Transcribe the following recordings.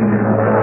Obrigado.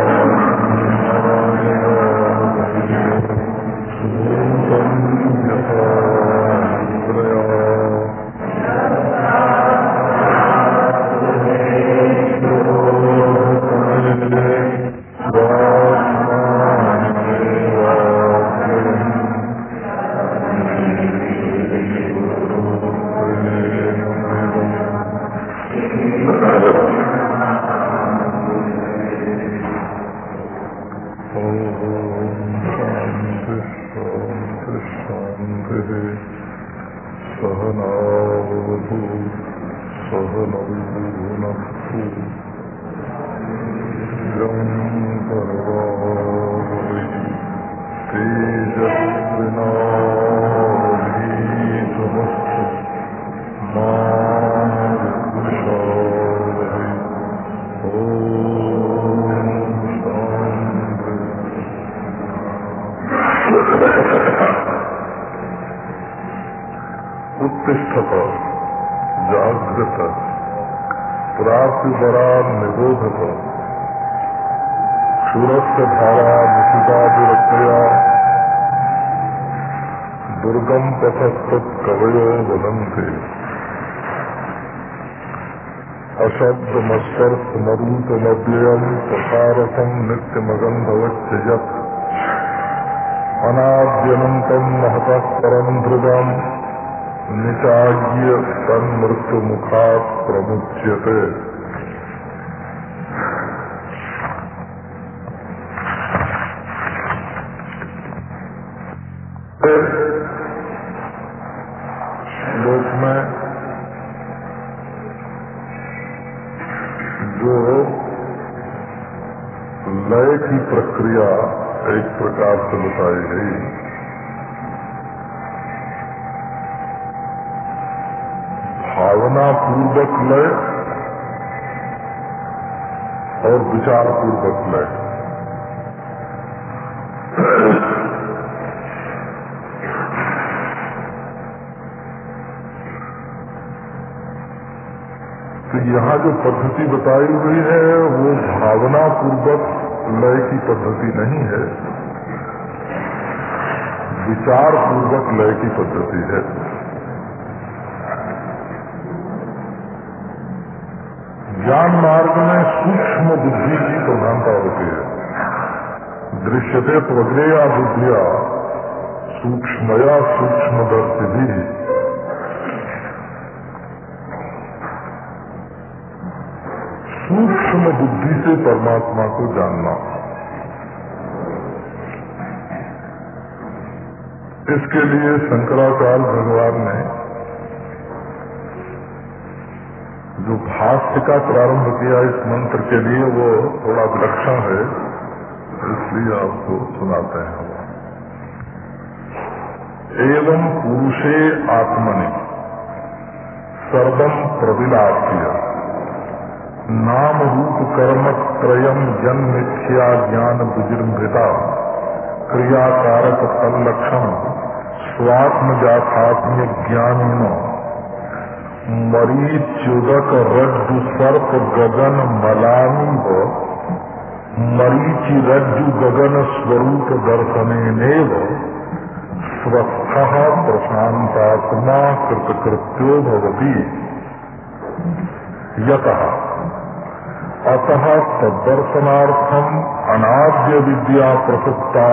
प्रक्रिया एक प्रकार से बताई गई। भावना पूर्वक लय और विचार पूर्वक लय। तो यहाँ जो पद्धति बताई हुई है, वो भावना पूर्वक लय की पद्धति नहीं है। विचार पूर्वक लय की पद्धति है। ज्ञान मार्ग में सूक्ष्म बुद्धि की प्रधानता होती है। दृश्यते त्वग्रेया बुद्धिया, सूक्ष्मया सूक्ष्म दर्शी भी सूक्ष्म बुद्धि से परमात्मा को जानना। इसके लिए शंकराचार्य भगवान ने जो भाष्य का प्रारंभ किया इस मंत्र के लिए, वो थोड़ा विलक्षण है, इसलिए आपको सुनाते हैं। एवं पुरुषे आत्मनि सर्वम प्रबिलाप्य नाम रूप कर्म त्रयम जन मिथ्या ज्ञान विजृंभिता क्रियाकारक संलक्षण स्वात्म जाथात्म्य ज्ञान मरीच्युदक रज्जु सर्प गगन मलानी व मरीचि रज्जु गगन स्वरूप दर्शने स्वस्थ प्रशांतात्मा कृतकृत्यो भवती। यतः अतः तदर्शनार्थम अनाद्य विद्या प्रसुप्ता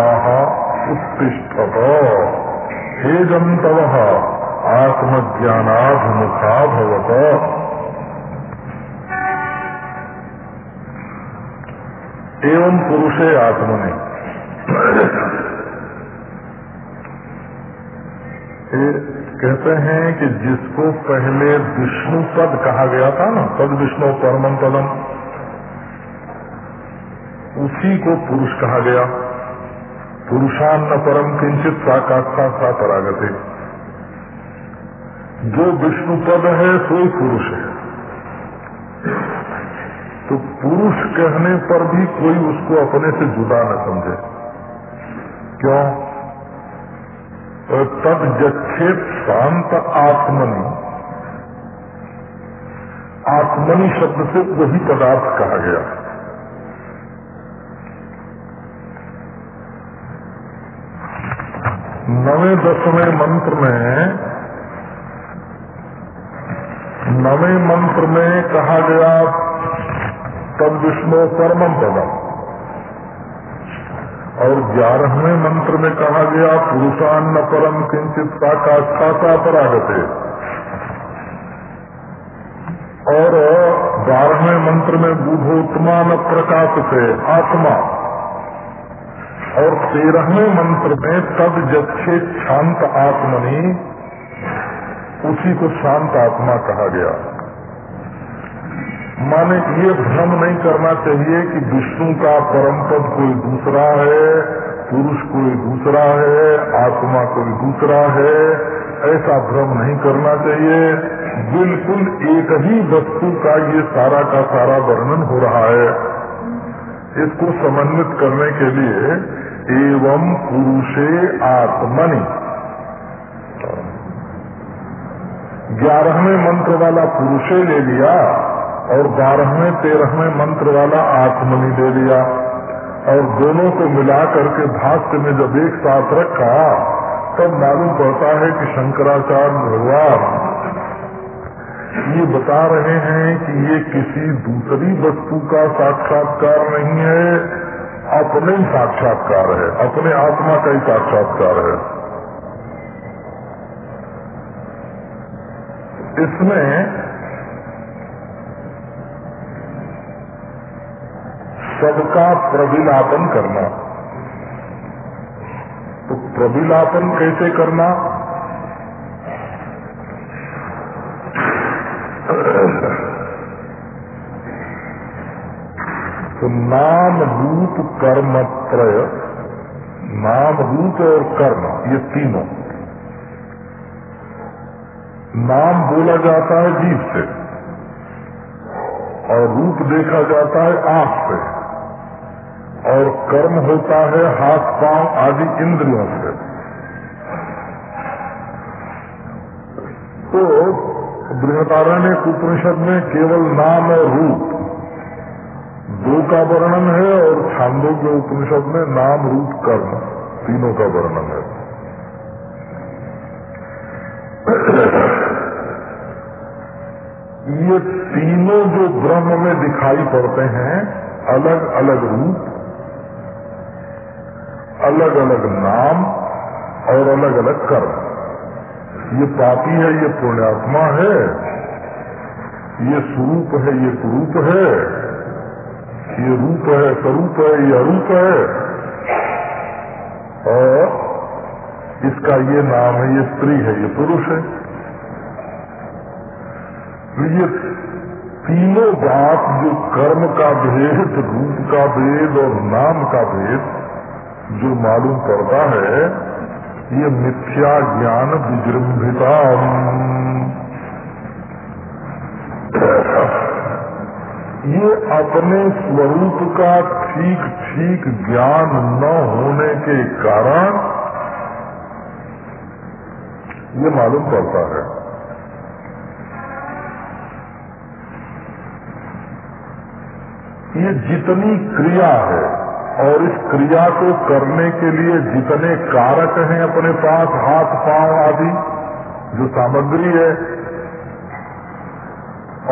उत्तिष्ठत। हे जंतव आत्मज्ञानाभिमुखा भवत एवं पुरुषे आत्मने। कहते हैं कि जिसको पहले विष्णु पद कहा गया था ना, पद विष्णु परमन पदम उसी को पुरुष कहा गया। पुरुषान्न परम किंचित साकाक्षा सा परागते। जो विष्णु पद है, सोई पुरुष है। तो पुरुष कहने पर भी कोई उसको अपने से जुदा न समझे। क्यों? तद जक्षेत शांत आत्मनि। आत्मनि शब्द से वही पदार्थ कहा गया। नवे दसवें मंत्र में, नवे मंत्र में कहा गया, तब विष्णु परमम पदम। और ग्यारहवें मंत्र में कहा गया, पुरुषान्न परम किंचित साकाष्ठाता परागते और बारहवें मंत्र में बुधोत्मान प्रकाश से आत्मा। और तेरहवें मंत्र में तद जक्षे शांत आत्मनि, उसी को शांत आत्मा कहा गया। माने ये भ्रम नहीं करना चाहिए कि विष्णु का परम पद कोई दूसरा है, पुरुष कोई दूसरा है, आत्मा कोई दूसरा है, ऐसा भ्रम नहीं करना चाहिए। बिल्कुल एक ही वस्तु का ये सारा का सारा वर्णन हो रहा है। इसको समन्वित करने के लिए एवं पुरुषे आत्मनि। ग्यारहवें मंत्र वाला पुरुषे ले लिया और बारहवें, तेरहवें मंत्र वाला आत्मनि दे दिया। और दोनों को मिला करके भाष्य में जब एक साथ रखा, तब मालूम पड़ता है कि शंकराचार्य भगवान ये बता रहे हैं कि ये किसी दूसरी वस्तु का साक्षात्कार नहीं है। अपने ही साक्षात्कार है, अपने आत्मा का ही साक्षात्कार है। इसमें सबका प्रविलापन करना। तो प्रविलापन कैसे करना? तो नाम रूप कर्म त्रय नाम रूप और कर्म, ये तीनों। नाम बोला जाता है जीव से, और रूप देखा जाता है आँख से, और कर्म होता है हाथ, पाँव आदि इंद्रियों से। तो बृहदारण्य उपनिषद में केवल नाम और रूप दो का वर्णन है और छांदों के उपनिषद में नाम रूप कर्म, तीनों का वर्णन है। ये तीनों जो ब्रह्म में दिखाई पड़ते हैं, अलग अलग रूप, अलग अलग नाम और अलग अलग कर्म। ये पापी है, ये पुण्यात्मा है, ये स्वरूप है, ये कुरूप है। ये रूप है, स्वरूप है ये अरूप है। और इसका ये नाम है, ये स्त्री है, ये पुरुष है। तो ये तीनों बात जो कर्म का भेद, रूप का भेद और नाम का भेद जो मालूम पड़ता है, ये मिथ्या ज्ञान विजृंभिता ये अपने स्वरूप का ठीक ठीक ज्ञान न होने के कारण ये मालूम पड़ता है। ये जितनी क्रिया है, और इस क्रिया को करने के लिए जितने कारक हैं अपने पास, हाथ, पाँव आदि, जो सामग्री है,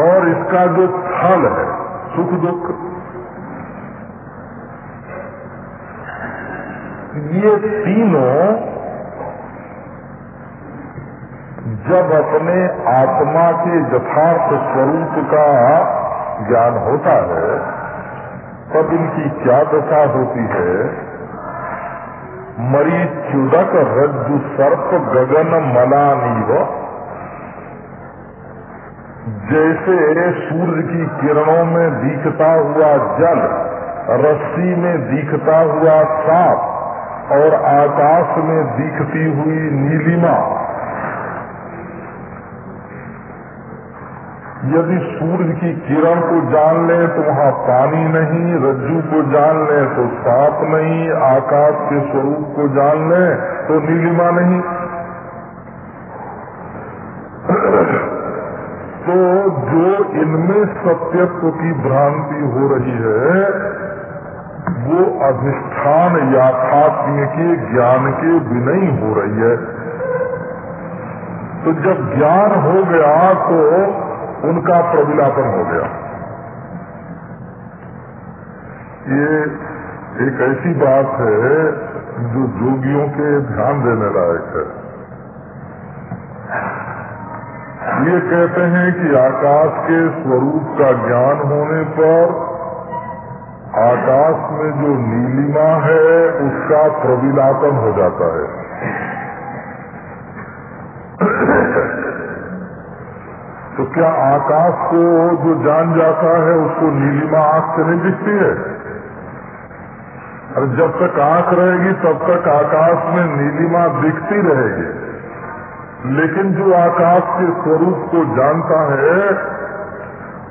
और इसका जो फल है सुख दुख। ये तीनों जब अपने आत्मा के यथार्थ स्वरूप का ज्ञान होता है, तब इनकी क्या दशा होती है? मरीच्युदक रज्जु सर्प गगन मलानीव। जैसे सूर्य की किरणों में दिखता हुआ जल, रस्सी में दिखता हुआ सांप और आकाश में दिखती हुई नीलिमा। यदि सूर्य की किरण को जान ले तो वहाँ पानी नहीं, रज्जू को जान ले तो सांप नहीं, आकाश के स्वरूप को जान ले तो नीलिमा नहीं। तो जो इनमें सत्यत्व की भ्रांति हो रही है, वो अधिष्ठान याथात्म्य के ज्ञान के ही हो रही है। तो जब ज्ञान हो गया तो उनका प्रविलापन हो गया। ये एक ऐसी बात है, जो जोगियों के ध्यान देने लायक है। ये कहते हैं कि आकाश के स्वरूप का ज्ञान होने पर आकाश में जो नीलिमा है, उसका प्रविलापन हो जाता है। तो क्या आकाश को जो जान जाता है, उसको नीलिमा आँख से नहीं दिखती है? अरे जब तक आँख रहेगी, तब तक आकाश में नीलिमा दिखती रहेगी। लेकिन जो आकाश के स्वरूप को जानता है,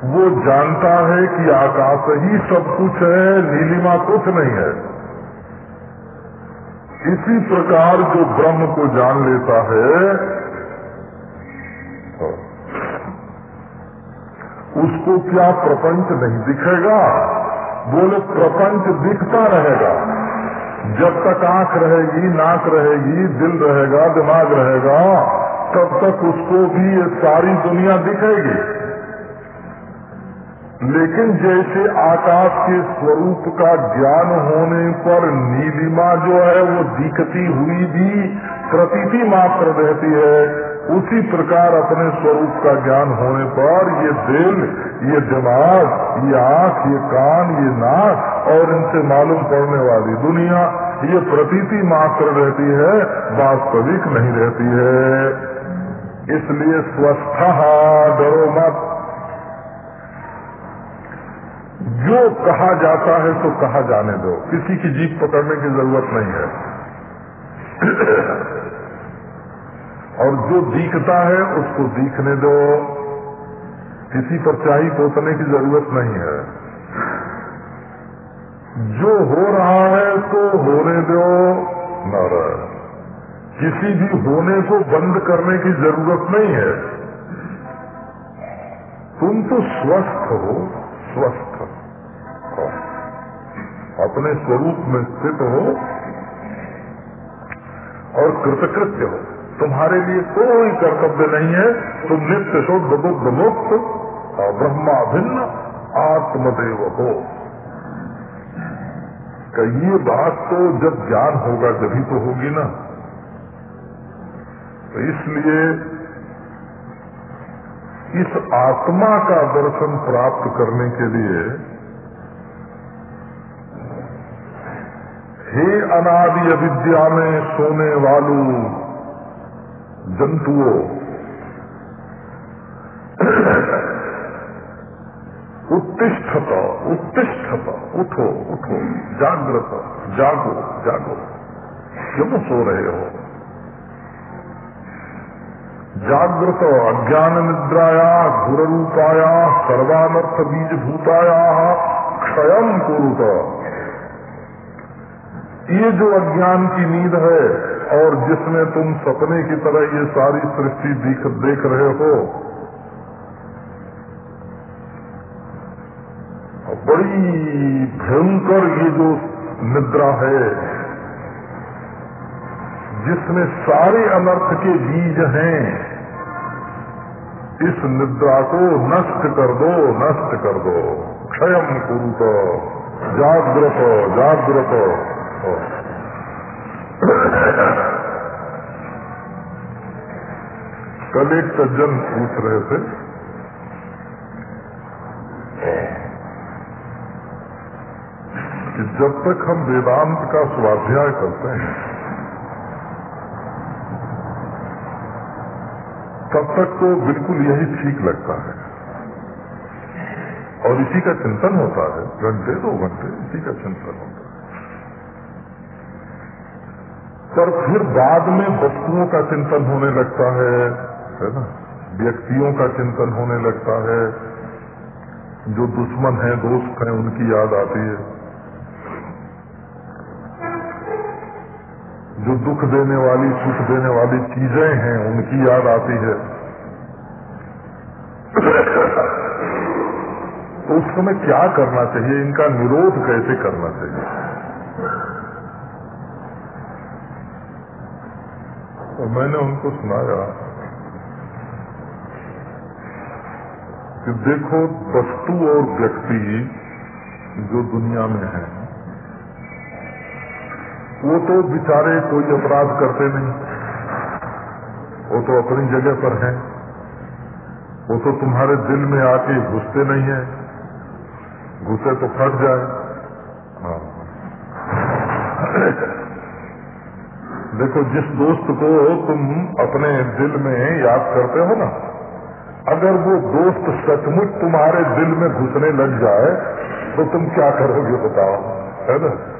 वो जानता है कि आकाश ही सब कुछ है, नीलिमा कुछ नहीं है। इसी प्रकार जो ब्रह्म को जान लेता है, उसको क्या प्रपंच नहीं दिखेगा? बोले, प्रपंच दिखता रहेगा। जब तक आँख रहेगी, नाक रहेगी, दिल रहेगा, दिमाग रहेगा तब तक उसको भी ये सारी दुनिया दिखेगी। लेकिन जैसे आकाश के स्वरूप का ज्ञान होने पर नीलिमा जो है, वो दिखती हुई भी प्रतीति मात्र रहती है, उसी प्रकार अपने स्वरूप का ज्ञान होने पर ये दिल, ये दिमाग, ये आँख, ये कान, ये नाक और इनसे मालूम पड़ने वाली दुनिया, ये प्रतीति मात्र रहती है, वास्तविक नहीं रहती है। इसलिए स्वस्थ डरो मत जो कहा जाता है तो कहा जाने दो। किसी की जीप पकड़ने की ज़रूरत नहीं है। और जो दिखता है उसको दिखने दो। किसी पर चाही पोतने की ज़रूरत नहीं है। जो हो रहा है तो होने दो न रहे किसी भी होने को बंद करने की ज़रूरत नहीं है। तुम तो स्वस्थ हो स्वस्थ हो। अपने स्वरूप में स्थित हो और कृतकृत्य हो। तुम्हारे लिए कोई कर्तव्य नहीं है। तुम नित्य शुद्ध, बुद्ध मुक्त और ब्रह्मा भिन्न, आत्मदेव हो। ये बात तो जब ज्ञान होगा जभी तो होगी ना। इसलिए इस आत्मा का दर्शन प्राप्त करने के लिए हे अनादि अविद्या में सोने वालू जंतुओं, उत्तिष्ठत उत्तिष्ठत, उठो उठो जागृत जागो जागो, क्यों सो रहे हो? जागृत अज्ञान निद्राया घुर रूपाया सर्वानर्थ बीज भूताया क्षय कुरुत। ये जो अज्ञान की नींद है, और जिसमें तुम सपने की तरह ये सारी सृष्टि देख रहे हो बड़ी भयंकर ये जो निद्रा है, जिसमें सारे अनर्थ के बीज हैं इस निद्रा को नष्ट कर दो, नष्ट कर दो। क्षयम कुरुत जागृत जागृत कल एक सज्जन पूछ रहे थे, कि जब तक हम वेदांत का स्वाध्याय करते हैं तब तक तो बिल्कुल यही ठीक लगता है। और इसी का चिंतन होता है। घंटे, दो घंटे, इसी का चिंतन होता है। पर फिर बाद में वस्तुओं का चिंतन होने लगता है है ना? व्यक्तियों का चिंतन होने लगता है। जो दुश्मन है, दोस्त हैं, उनकी याद आती है। जो दुख देने वाली, सुख देने वाली चीज़ें हैं, उनकी याद आती है। तो उस समय क्या करना चाहिए? इनका निरोध कैसे करना चाहिए? तो मैंने उनको सुनाया कि देखो, वस्तु और व्यक्ति जो दुनिया में है वो तो बेचारे कोई अपराध करते नहीं। वो तो अपनी जगह पर हैं। वो तो तुम्हारे दिल में आके घुसते नहीं है। घुसे तो फट जाए। हाँ। देखो, जिस दोस्त को तुम अपने दिल में याद करते हो ना, अगर वो दोस्त सचमुच तुम्हारे दिल में घुसने लग जाए तो तुम क्या करोगे बताओ, है ना?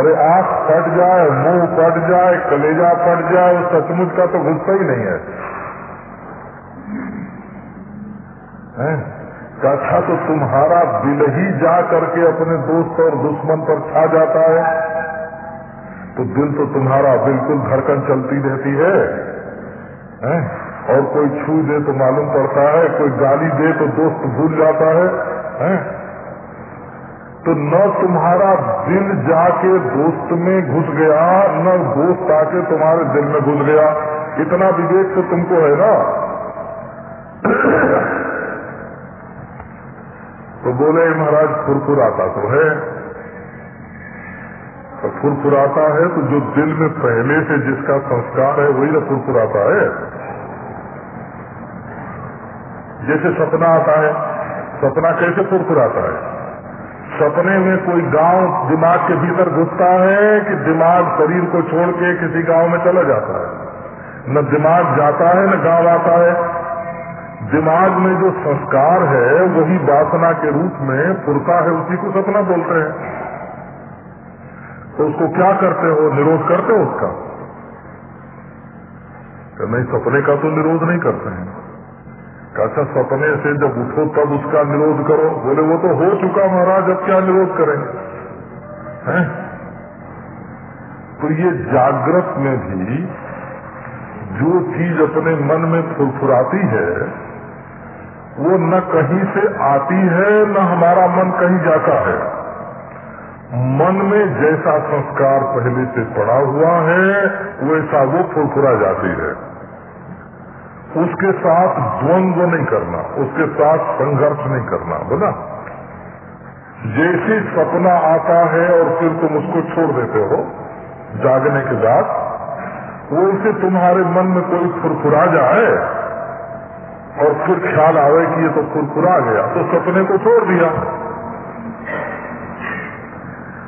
अरे आँख फट जाए मुँह फट जाए कलेजा फट जाए वो सचमुच का तो घुसता ही नहीं है? अच्छा तो तुम्हारा दिल ही जा करके अपने दोस्त और दुश्मन पर छा जाता है तो दिल तो तुम्हारा बिल्कुल धड़कन चलती रहती है, है? और कोई छू दे तो मालूम पड़ता है कोई गाली दे तो दोस्त भूल जाता है, है? तो न तुम्हारा दिल जाके दोस्त में घुस गया, न दोस्त आके तुम्हारे दिल में घुस गया। इतना विवेक तो तुमको है ना? तो बोले, महाराज, फुरफुराता तो है। तो फुरफुराता है तो जो दिल में पहले से जिसका संस्कार है, वही ना फुरफुराता है। जैसे सपना आता है, सपना कैसे फुरफुराता है? सपने में कोई गाँव दिमाग के भीतर घुसता है कि दिमाग शरीर को छोड़ के किसी गाँव में चला जाता है। न दिमाग जाता है, न गाँव आता है। दिमाग में जो संस्कार है, वही वासना के रूप में फुरता है, उसी को सपना बोलते हैं। तो उसको क्या करते हो? निरोध करते हो उसका? तो नहीं, सपने का तो निरोध नहीं करते हैं। अच्छा सपने से जब उठो, तब उसका निरोध करो। बोले, वो तो हो चुका महाराज, अब क्या निरोध करेंगे? तो ये जागृत में भी जो चीज़ अपने मन में फुरफुराती है, वो न कहीं से आती है, न हमारा मन कहीं जाता है। मन में जैसा संस्कार पहले से पड़ा हुआ है, वैसा वो फुरफुरा जाती है। उसके साथ द्वंद्व नहीं करना, उसके साथ संघर्ष नहीं करना, बोला। जैसे सपना आता है और फिर तुम उसको छोड़ देते हो, जागने के बाद वैसे तुम्हारे मन में कोई फुरफुरा जाए, और फिर ख्याल आवे कि ये तो फुरफुरा गया तो सपने को छोड़ दिया।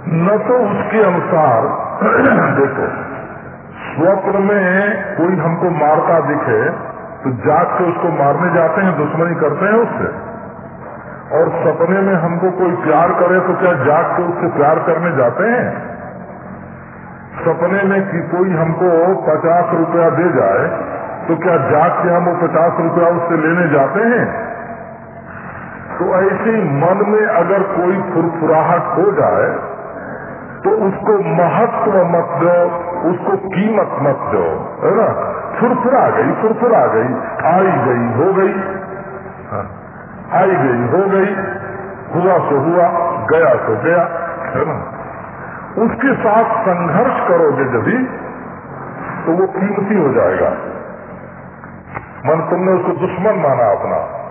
न तो उसके अनुसार, देखो, स्वप्न में कोई हमको मारता दिखे तो जाग के उसको मारने जाते हैं, दुश्मनी करते हैं उससे। और सपने में हमको कोई प्यार करे तो क्या जाग के उससे प्यार करने जाते हैं? सपने में कि कोई हमको पचास रुपया दे जाए तो क्या जाग के हम वो पचास रुपया उससे लेने जाते हैं? तो ऐसे मन में अगर कोई फुरफुराहट हो जाए तो उसको महत्व मत दो, उसको कीमत मत दो, है ना? फुरफुरा गई फुरफुरा गई आई गई हो गई। हाँ, आई गई हो गई। हुआ तो हुआ गया तो गया है ना? उसके साथ संघर्ष करोगे जब तो वो कीमती हो जाएगा। मन तुमने उसको दुश्मन माना अपना।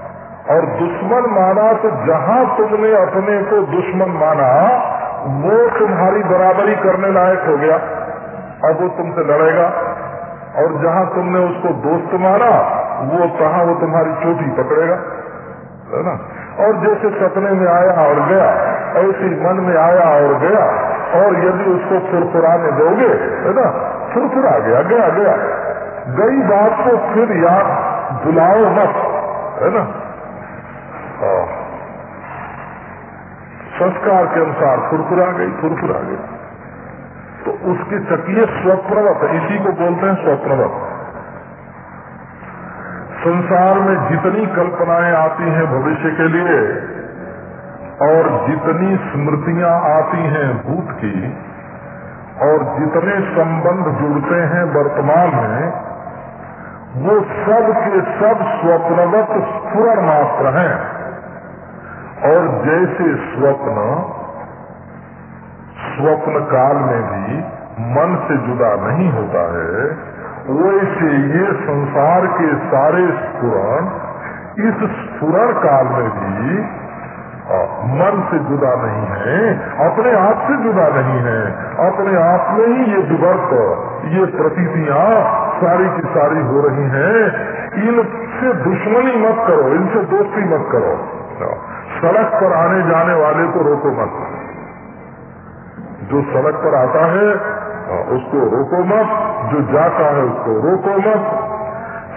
और दुश्मन माना तो जहाँ तुमने अपने को दुश्मन माना वो तुम्हारी बराबरी करने लायक हो गया। अब वो तुमसे लड़ेगा। और जहाँ तुमने उसको दोस्त मारा, वो कहा वो तुम्हारी चोटी पकड़ेगा। है ना? और जैसे सपने में आया और गया, ऐसे मन में आया और गया, और यदि उसको फुरफुराने दोगे, है ना? फुरफुरा गया गया गया। गई बात को फिर याद बुलाओ मत, है ना? हाँ। संस्कार के अनुसार फुरफुरा गई फुरफुरा गई। तो उसकी चकिए स्वप्रवत, इसी को बोलते हैं स्वप्रवत। संसार में जितनी कल्पनाएँ आती हैं भविष्य के लिए, और जितनी स्मृतियाँ आती हैं भूत की, और जितने संबंध जुड़ते हैं वर्तमान में, वो सब के सब स्वप्नवत स्फुरण मात्र हैं। और जैसे स्वप्न स्वप्न काल में भी मन से जुदा नहीं होता है, वैसे ये संसार के सारे स्फुरण इस स्फुरण काल में भी मन से जुदा नहीं है, अपने आप से जुदा नहीं है। अपने आप में ही ये विवर्त, ये प्रतीतियाँ सारी की सारी हो रही हैं। इनसे दुश्मनी मत करो, इनसे दोस्ती मत करो। सड़क पर आने जाने वाले को रोको मत। जो सड़क पर आता है उसको रोको मत, जो जाता है उसको रोको मत।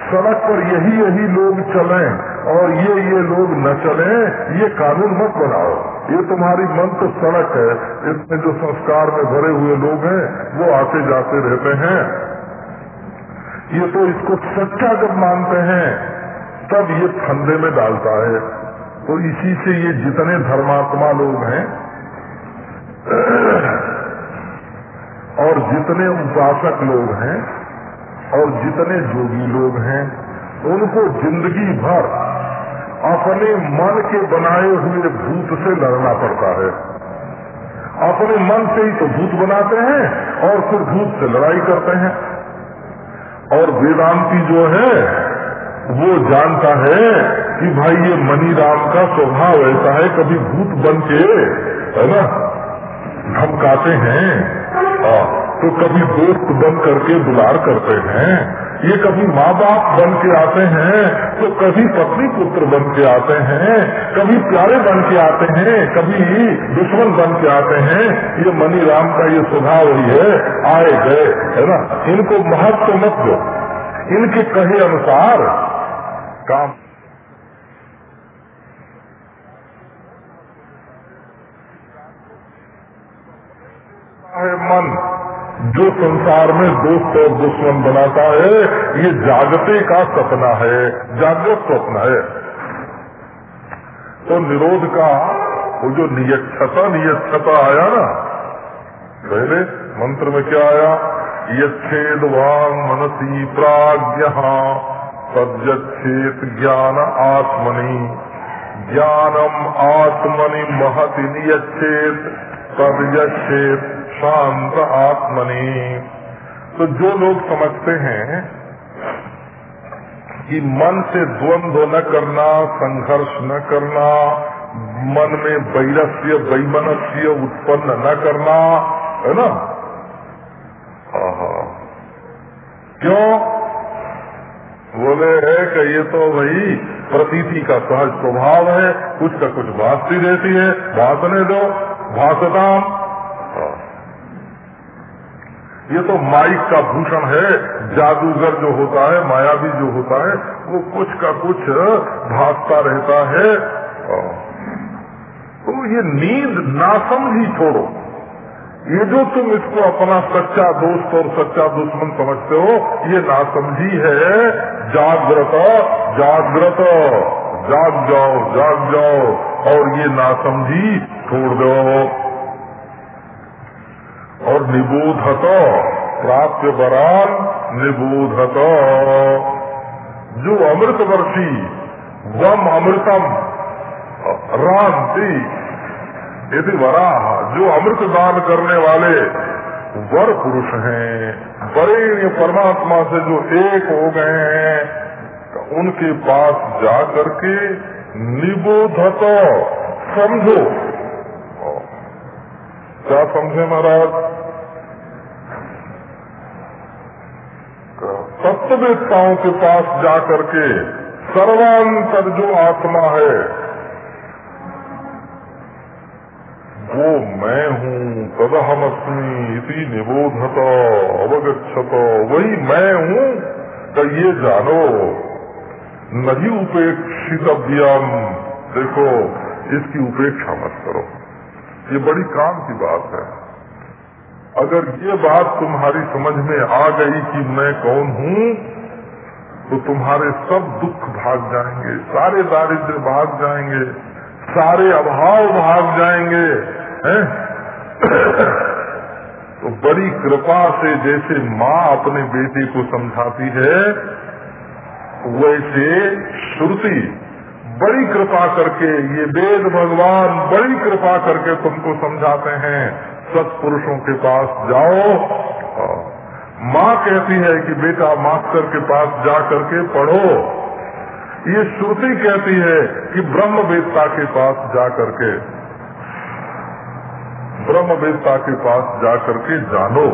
सड़क पर यही यही लोग चलें और ये ये लोग न चले, ये कानून मत बनाओ। ये तुम्हारी मन तो सड़क है। इसमें जो संस्कार में भरे हुए लोग हैं, वो आते जाते रहते हैं। ये तो इसको सच्चा जब मानते हैं, तब ये फंदे में डालता है। तो इसी से ये जितने धर्मात्मा लोग हैं और जितने उपासक लोग हैं और जितने जोगी लोग हैं, उनको ज़िंदगी भर अपने मन के बनाए हुए भूत से लड़ना पड़ता है। अपने मन से ही तो भूत बनाते हैं और फिर भूत से लड़ाई करते हैं। और वेदांती जो है, वो जानता है कि भाई ये मनी राम का स्वभाव ऐसा है, कभी भूत बन के, है ना? धमकाते हैं। आ, तो कभी दोस्त बन करके दुलार करते हैं। ये कभी माँ बाप बन के आते हैं तो कभी पत्नी पुत्र बन के आते हैं कभी प्यारे बन के आते हैं कभी दुश्मन बन के आते हैं। ये मनी राम का ये स्वभाव ही है आए गए है ना? इनको महत्व मत दो। इनके कहे अनुसार काम मन, जो संसार में दोस्त और दुश्मन बनाता है, ये जागते का सपना है, जागृत स्वप्न है। तो निरोध का, वो जो नियक्षता नियक्षता आया ना, पहले मंत्र में क्या आया? यच्छेद वांग मनसी प्राज्ञ तद्यच्छेद ज्ञान आत्मनि। ज्ञानम आत्मनि महति नियच्छेद तद्यच्छेद शांत आत्मनि। तो जो लोग समझते हैं कि मन से द्वंद्व न करना, संघर्ष न करना, मन में वैरस्य, वैमनस्य उत्पन्न न करना, है ना? क्यों? बोले है कि ये तो भाई प्रतीति का सहज स्वभाव है, कुछ का कुछ भाषती रहती है, भाषणे दो, भाषताम। ये तो माइक का भूषण है, जादूगर जो होता है, मायावी जो होता है, वो कुछ का कुछ भागता रहता है। तो ये नींद नासमझी छोड़ो। ये जो तुम इसको अपना सच्चा दोस्त और सच्चा दुश्मन समझते हो, ये नासमझी है। जागृत जागृत, जाग जाओ जाग जाओ, और ये नासमझी छोड़ दो। और निबोधत, प्राप्त बरान निबोधत। जो अमृत वर्षी वम अमृतम, रांति, यदि वरा जो अमृत दान करने वाले वर पुरुष हैं, बड़े परमात्मा से जो एक हो गए हैं उनके पास जा करके निबोधत, समझो। क्या समझे महाराज? तत्ववेत्ताओं के पास जाकर के सर्वांतर जो आत्मा है, वो मैं हूँ तदहमस्मी इति निबोधत अवगछत वही मैं हूँ। तो ये जानो, नहीं उपेक्षितव्यम। देखो, इसकी उपेक्षा मत करो। ये बड़ी काम की बात है। अगर ये बात तुम्हारी समझ में आ गई कि मैं कौन हूँ तो तुम्हारे सब दुख भाग जाएँगे, सारे दारिद्र भाग जाएँगे, सारे अभाव भाग जाएँगे, हैं? तो बड़ी कृपा से जैसे माँ अपने बेटे को समझाती है, वैसे श्रुति बड़ी कृपा करके, ये वेद भगवान बड़ी कृपा करके तुमको समझाते हैं। सत्पुरुषों के पास जाओ। माँ कहती है कि बेटा, मास्टर के पास जा करके पढ़ो। ये श्रुति कहती है कि ब्रह्म वेदता के पास जा करके ब्रह्म वेदता के पास जा करके जानो।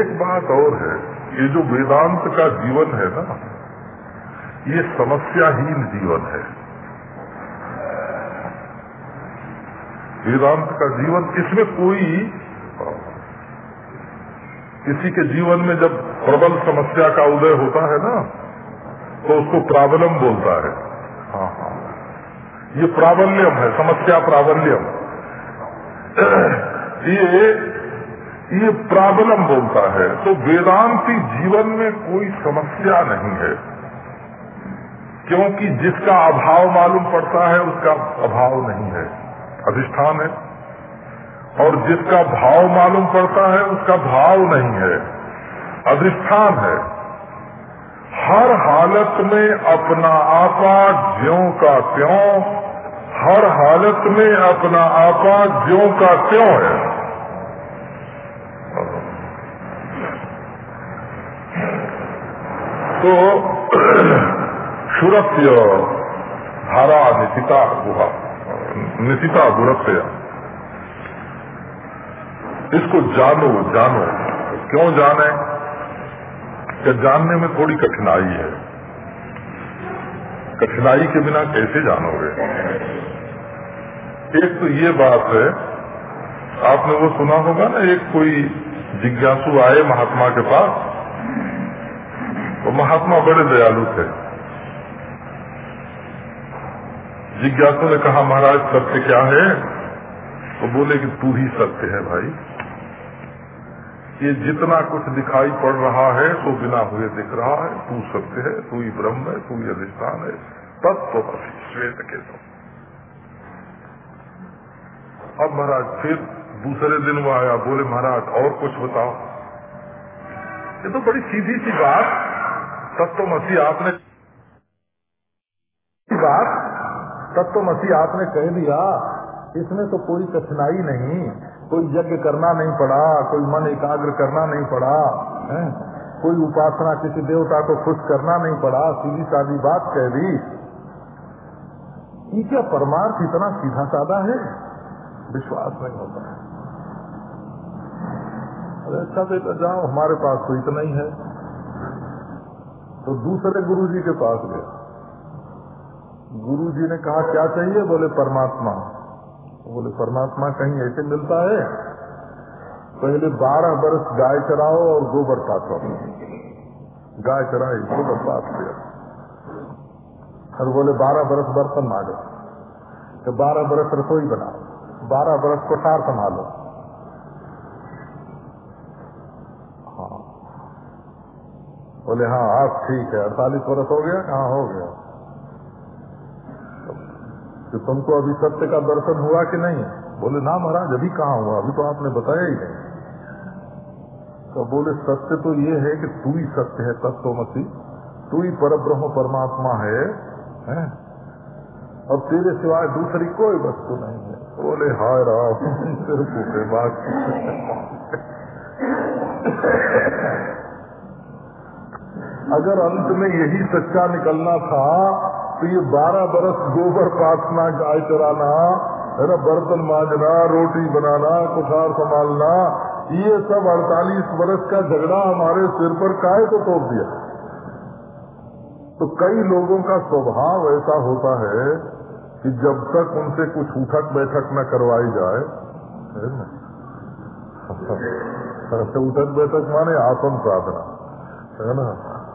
एक बात और है, ये जो वेदांत का जीवन है ना ये समस्याहीन जीवन है। वेदांत का जीवन, इसमें कोई, किसी के जीवन में जब प्रबल समस्या का उदय होता है ना तो उसको प्राबलम बोलता है। हाँ हाँ। ये प्राबल्यम है, समस्या प्राबल्यम। ये ये प्राबलम बोलता है। तो वेदांती जीवन में कोई समस्या नहीं है। क्योंकि जिसका अभाव मालूम पड़ता है, उसका अभाव नहीं है। अधिष्ठान है। और जिसका भाव मालूम पड़ता है, उसका भाव नहीं है। अधिष्ठान है। हर हालत में अपना आपा ज्यो का त्यों, हर हालत में अपना आपा ज्यो का त्यों है। तो सुरस्य धारा निशिता गुहा। निशिता गुरस्य। इसको जानो जानो। क्यों जाने? कि जानने में थोड़ी कठिनाई है। कठिनाई के बिना कैसे जानोगे? एक तो ये बात है, आपने वो सुना होगा ना, एक कोई जिज्ञासु आए महात्मा के पास। तो महात्मा बड़े दयालु थे। जिज्ञासु ने कहा, महाराज, सत्य क्या है? तो बोले कि, तू ही सत्य है भाई। ये जितना कुछ दिखाई पड़ रहा है तो बिना हुए दिख रहा है। तू सत्य है, तू ही ब्रह्म है, तू ही अधिष्ठान है। तत्व तो श्वेत के तो। अब महाराज, फिर दूसरे दिन वो आया, बोले, महाराज, और कुछ बताओ। ये तो बड़ी सीधी सी बात तत्वमसी आपने बात तत्वमसी आपने कह दिया, इसमें तो कोई कठिनाई नहीं, कोई यज्ञ करना नहीं पड़ा, कोई मन एकाग्र करना नहीं पड़ा, है? कोई उपासना किसी देवता को खुश करना नहीं पड़ा, सीधी सादी बात कह दी। क्या परमार्थ इतना सीधा साधा है? विश्वास नहीं होता। अरे अच्छा बेटा, जाओ, हमारे पास तो इतना ही है। तो दूसरे गुरु जी के पास गए। गुरु जी ने कहा, क्या चाहिए? बोले, परमात्मा. बोले, परमात्मा कहीं ऐसे मिलता है? पहले बारह बरस गाय चराओ और गोबर पाथो गाय चराई गोबर पाथ और बोले, बारह बरस बर्तन मांगो तो बारह बरस रसोई बनाओ। बारह बरस कोठार संभालो। हाँ। बोले हाँ आप ठीक है। अड़तालीस बरस हो गया। कहाँ हो गया? तो तुमको अभी सत्य का दर्शन हुआ कि नहीं? बोले ना महाराज अभी कहाँ हुआ? अभी तो आपने बताया ही नहीं। तो बोले सत्य तो ये है कि तू ही सत्य है तत्व मसी तू ही पर ब्रह्म परमात्मा है, है? और तेरे सिवाय दूसरी कोई वस्तु नहीं है। बोले हाय राम फूटे बात अगर अंत में यही सच्चा निकलना था तो ये बारह बरस गोबर काटना गाय चराना है ना, बर्तन मांजना, रोटी बनाना, कुठार संभालना, ये सब अड़तालीस बरस का झगड़ा हमारे सिर पर काय को तोड़ दिया? तो कई लोगों का स्वभाव ऐसा होता है कि जब तक उनसे कुछ उठक बैठक न करवाई जाए, है ना? उठक बैठक माने आसन साधना, है ना?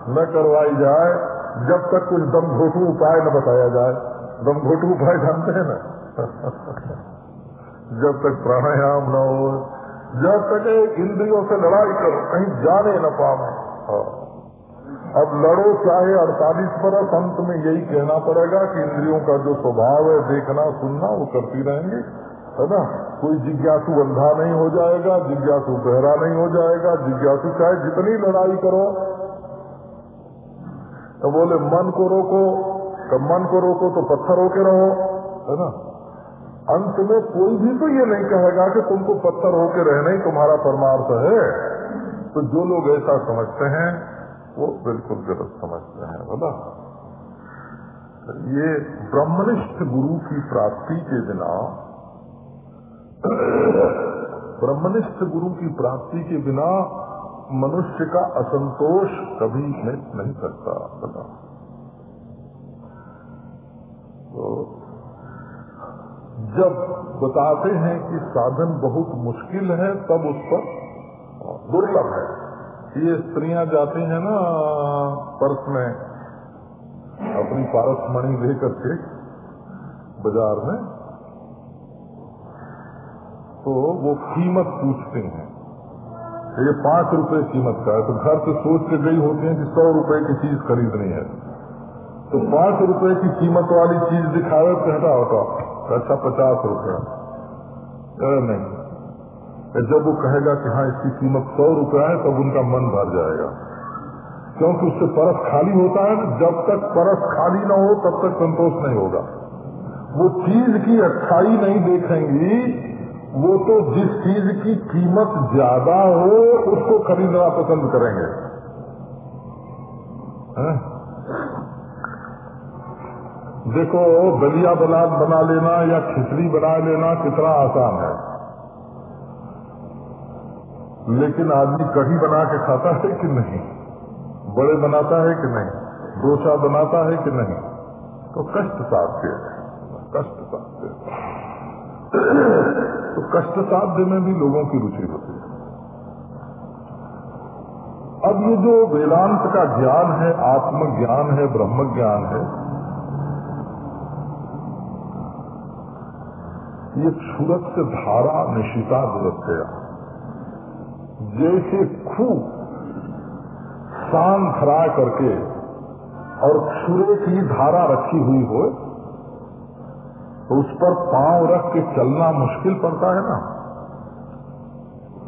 न करवाई जाए जब तक कुछ दम घोटू उपाय न बताया जाए दम घोटू उपाय जानते हैं ना? जब तक प्राणायाम न हो, जब तक इंद्रियों से लड़ाई करो, कहीं जाने न पावे। अब लड़ो चाहे अड़तालीस बरस अंत में यही कहना पड़ेगा कि इंद्रियों का जो स्वभाव है, देखना, सुनना, वो करती रहेंगी। है ना? कोई जिज्ञासु अंधा नहीं हो जाएगा, जिज्ञासु बहरा नहीं हो जाएगा, जिज्ञासु चाहे जितनी लड़ाई करो तो बोले, मन को रोको। कब मन को रोको तो पत्थर होके रहो, है ना? अंत में कोई भी तो ये नहीं कहेगा कि तुमको पत्थर होके रहना ही तुम्हारा परमार्थ है। तो जो लोग ऐसा समझते हैं, वो बिल्कुल गलत समझते हैं बोला ये ब्रह्मनिष्ठ गुरु की प्राप्ति के बिना, ब्रह्मनिष्ठ गुरु की प्राप्ति के बिना मनुष्य का असंतोष कभी मिट नहीं सकता बता। तो जब बताते हैं कि साधन बहुत मुश्किल है, तब उस पर दुर्लभ है। ये स्त्रियाँ जाती हैं ना, पर्स में, अपनी पारस मणि लेकर के बाज़ार में तो वो कीमत पूछते हैं। ये पाँच रुपए कीमत का है तो घर से सोच के गई होती है कि सौ रुपए की चीज़ खरीदनी है। तो पाँच रुपए की कीमत वाली चीज़ दिखावे तो हटा होता अच्छा पचास रुपया नहीं। जब वो कहेगा कि हाँ इसकी कीमत सौ रुपया है, तब उनका मन भर जाएगा। क्योंकि उससे परस खाली होता है जब तक परस खाली ना हो, तब तक संतोष नहीं होगा। वो चीज़ की अच्छाई नहीं देखेंगी वो तो जिस चीज़ की कीमत ज़्यादा हो, उसको खरीदना पसंद करेंगे। है? देखो, दलिया बलाद बना लेना या खिचड़ी बना लेना कितना आसान है। लेकिन आदमी कढ़ी बना के खाता है कि नहीं? बड़े बनाता है कि नहीं? डोसा बनाता है कि नहीं? तो कष्ट साध्य है कष्ट साध्य तो कष्ट साध्य में भी लोगों की रुचि होती है। अब ये जो वेदांत का ज्ञान है, आत्मज्ञान है ब्रह्म ज्ञान है, ये सूरत से धारा निशिता दुरत गया जैसे खूब शान खराय करके और छुरे की धारा रखी हुई हो तो उस पर पाँव रख के चलना मुश्किल पड़ता है ना।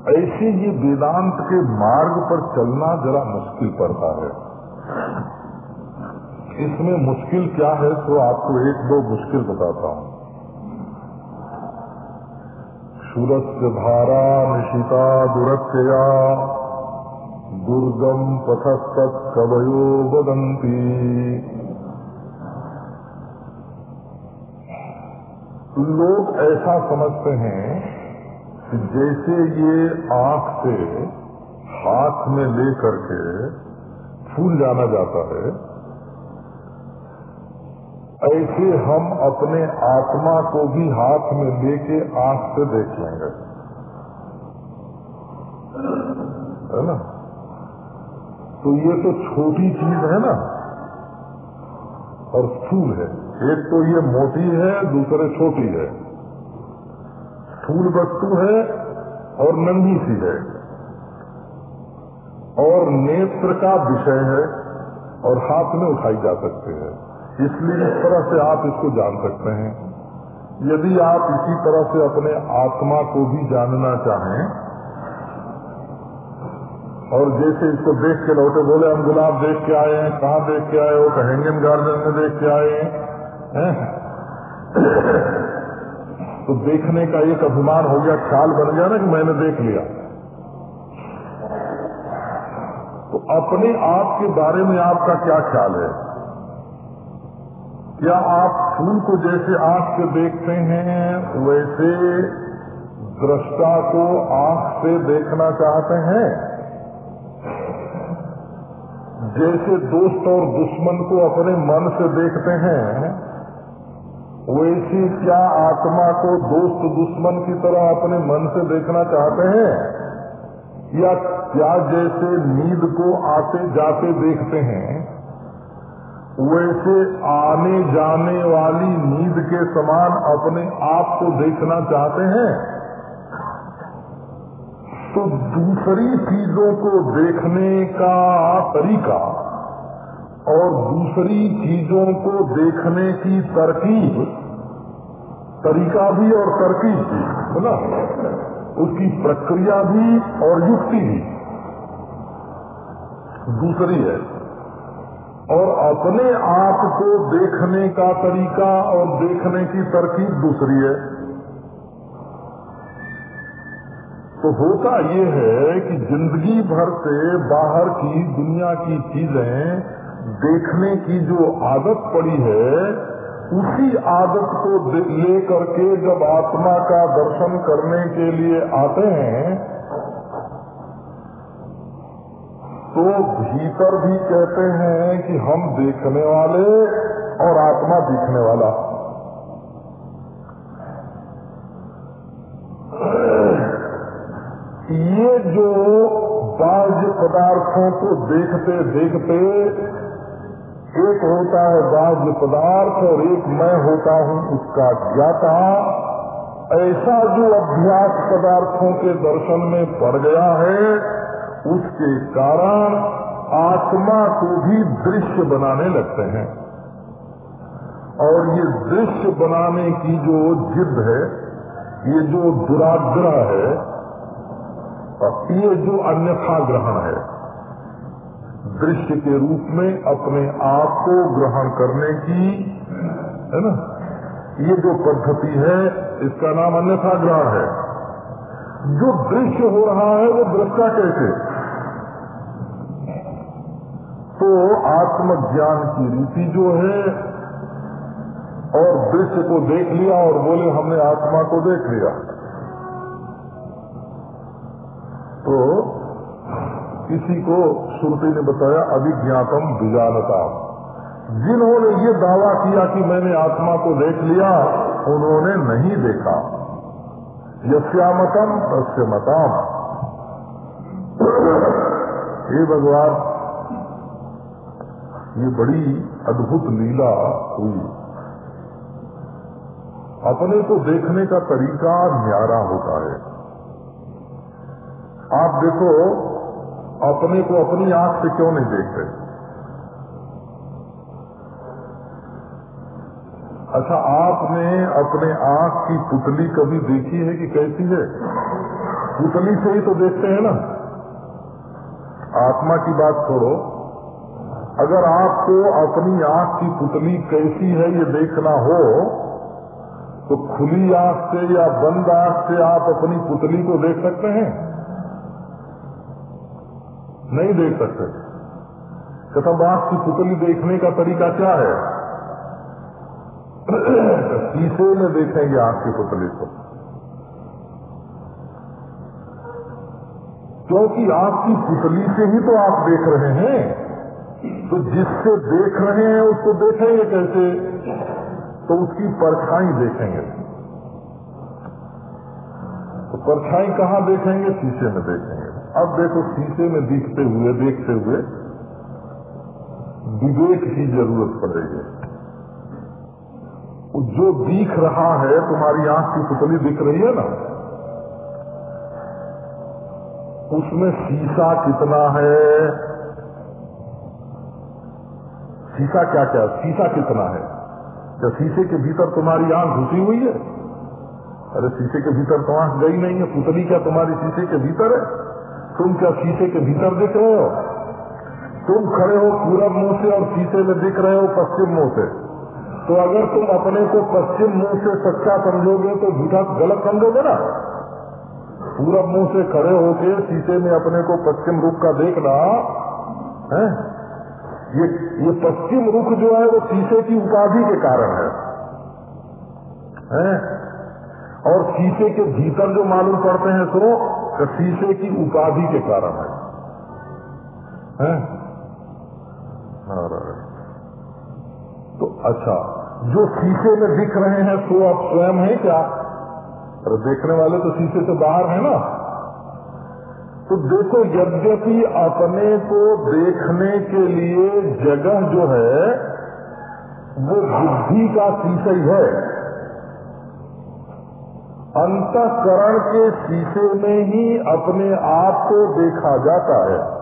ऐसे ये वेदांत के मार्ग पर चलना जरा मुश्किल पड़ता है। इसमें मुश्किल क्या है तो आपको एक दो मुश्किल बताता हूँ। सूरस्य धारा निशिता दुरत्यया, दुर्गम पथस्तत् कवयो वदंती लोग ऐसा समझते हैं कि जैसे ये आँख से हाथ में ले करके फूल जाना जाता है, ऐसे हम अपने आत्मा को भी हाथ में लेके आँख से देख लेंगे। है ना? तो ये तो छोटी चीज़ है ना। और स्थूल है। एक तो ये मोटी है, दूसरे छोटी है। स्थूल वस्तु है और नंगी सी है। और नेत्र का विषय है और हाथ में उठाई जा सकते हैं। इसलिए इस तरह से आप इसको जान सकते हैं। यदि आप इसी तरह से अपने आत्मा को भी जानना चाहें और जैसे इसको देख के लौटे, बोले, हम गुलाब देख के आए हैं, कहाँ देख के आए हो? कहेंगन गार्डन में देख के आए हैं? तो देखने का एक अभिमान हो गया, ख्याल बन गया ना कि मैंने देख लिया। तो अपने आप के बारे में आपका क्या ख्याल है? क्या आप फूल को जैसे आँख से देखते हैं, वैसे दृष्टा को आँख से देखना चाहते हैं? जैसे दोस्त और दुश्मन को अपने मन से देखते हैं, वैसी क्या आत्मा को दोस्त दुश्मन की तरह अपने मन से देखना चाहते हैं? या क्या जैसे नींद को आते जाते देखते हैं, वैसे आने जाने वाली नींद के समान अपने आप को देखना चाहते हैं? तो दूसरी चीज़ों को देखने का तरीका और दूसरी चीज़ों को देखने की तरकीब, तरीका भी और तरकीब भी, है ना? उसकी प्रक्रिया भी और युक्ति भी। दूसरी है। और अपने आप को देखने का तरीका और देखने की तरकीब दूसरी है। तो होता ये है कि ज़िंदगी भर से बाहर की दुनिया की चीज़ें देखने की जो आदत पड़ी है, उसी आदत को लेकर के जब आत्मा का दर्शन करने के लिए आते हैं तो भीतर भी कहते हैं कि हम देखने वाले और आत्मा दिखने वाला। ये जो बाह्य पदार्थों को देखते देखते एक होता है बाह्य पदार्थ और एक मैं होता हूँ, उसका ज्ञाता। ऐसा जो अभ्यास पदार्थों के दर्शन में पड़ गया है, उसके कारण आत्मा को भी दृश्य बनाने लगते हैं। और ये दृश्य बनाने की जो जिद है, ये जो दुराग्रह है ये जो अन्यथा ग्रहण है, दृश्य के रूप में अपने आप को ग्रहण करने की, है ना? ये जो पद्धति है, इसका नाम अन्यथा ग्रहण है। जो दृश्य हो रहा है, वो दृष्टा कैसे? तो आत्मज्ञान की रीति जो है, और दृश्य को देख लिया और बोले, हमने आत्मा को देख लिया। तो किसी को श्रुति ने बताया अभिज्ञातम विजानता। जिन्होंने ये दावा किया कि मैंने आत्मा को देख लिया, उन्होंने नहीं देखा। यश्यामतम तस्य हे भगवान, ये बड़ी अद्भुत लीला हुई। अपने को देखने का तरीका न्यारा होता है। आप देखो, अपने को अपनी आँख से क्यों नहीं देखते? अच्छा आपने अपने आँख की पुतली कभी देखी है कि कैसी है? पुतली से ही तो देखते हैं ना। आत्मा की बात छोड़ो, अगर आपको अपनी आँख की पुतली कैसी है ये देखना हो तो खुली आँख से या बंद आँख से आप अपनी पुतली को देख सकते हैं। नहीं देख सकते। कथम आँख की पुतली देखने का तरीका क्या है? शीशे में देखेंगे आँख की पुतली को। क्योंकि आपकी पुतली से ही तो आप देख रहे हैं। तो जिससे देख रहे हैं, उसको देखेंगे कैसे? तो उसकी परछाई देखेंगे। तो परछाई कहाँ देखेंगे? शीशे में देखेंगे। अब देखो शीशे में दिखते हुए, देखते हुए विवेक की ज़रूरत पड़ेगी। जो दिख रहा है, तुम्हारी आँख की पुतली दिख रही है ना, उसमें शीशा कितना है? शीशा क्या क्या? शीशा कितना है? क्या शीशे के भीतर तुम्हारी आँख घुसी हुई है? अरे शीशे के भीतर तो आँख गई नहीं है, पुतली क्या तुम्हारी शीशे के भीतर है? तुम क्या शीशे के भीतर दिख रहे हो? तुम खड़े हो पूरब मुँह से और शीशे में दिख रहे हो पश्चिम मुँह से। तो अगर तुम अपने को पश्चिम मुँह से सच्चा समझोगे तो झूठा गलत समझोगे ना? पूरब मुँह से खड़े होके शीशे में अपने को पश्चिम रूप का देखना, है? ये ये पश्चिम रुख जो है वो शीशे की उपाधि के कारण है। हैं? और शीशे के भीतर जो मालूम पड़ते हैं सो तो शीशे की उपाधि के कारण है। हैं? तो अच्छा जो शीशे में दिख रहे हैं सो आप स्वयं है क्या? अरे देखने वाले तो शीशे से बाहर है ना। तो देखो, यद्यपि अपने को देखने के लिए जगह जो है, वो बुद्धि का शीशे है। अंतकरण के शीशे में ही अपने आप को देखा जाता है।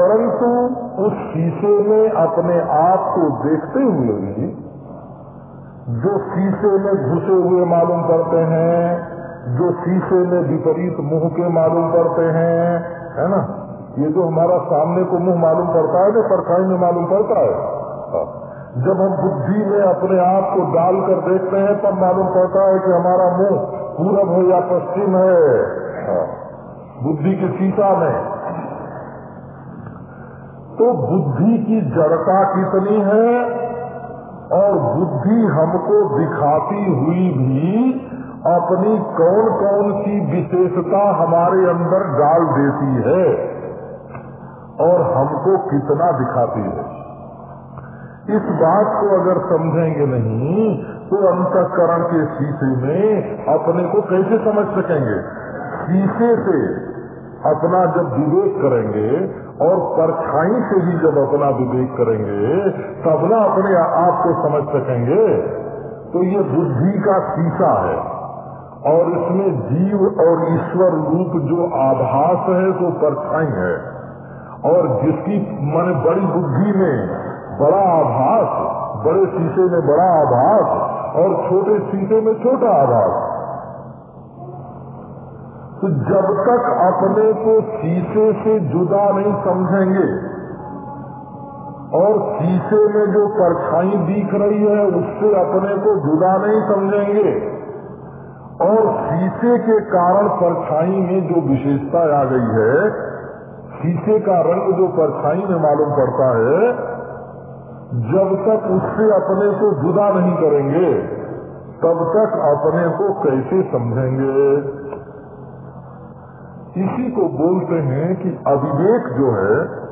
परंतु उस शीशे में अपने आप को देखते हुए भी, जो शीशे में घुसे हुए मालूम करते हैं, जो शीशे में विपरीत मुँह के मालूम पड़ते हैं, है ना? ये जो हमारा सामने को मुँह मालूम पड़ता है ना परखाई में मालूम पड़ता है। हाँ। जब हम बुद्धि में अपने आप को डाल कर देखते हैं, तब मालूम पड़ता है कि हमारा मुँह पूरब है या पश्चिम है। हाँ। बुद्धि के सीता में। तो बुद्धि की जड़ता कितनी है, और बुद्धि हमको दिखाती हुई भी अपनी कौन कौन सी विशेषता हमारे अंदर डाल देती है, और हमको कितना दिखाती है। इस बात को अगर समझेंगे नहीं तो अंतकरण के शीशे में अपने को कैसे समझ सकेंगे? शीशे से अपना जब विवेक करेंगे और परछाई से ही जब अपना विवेक करेंगे, तब ना अपने आप को समझ सकेंगे। तो ये बुद्धि का शीशा है। और इसमें जीव और ईश्वर रूप जो आभास है तो परछाई है। और जिसकी मन बड़ी बुद्धि में बड़ा आभास, बड़े शीशे में बड़ा आभास और छोटे शीशे में छोटा आभास। तो जब तक अपने को शीशे से जुदा नहीं समझेंगे और शीशे में जो परछाई दिख रही है, उससे अपने को जुदा नहीं समझेंगे और शीशे के कारण परछाई में जो विशेषता आ गई है, शीशे का रंग जो परछाई में मालूम पड़ता है जब तक उससे अपने को जुदा नहीं करेंगे, तब तक अपने को कैसे समझेंगे? इसी को बोलते हैं कि अविवेक जो है,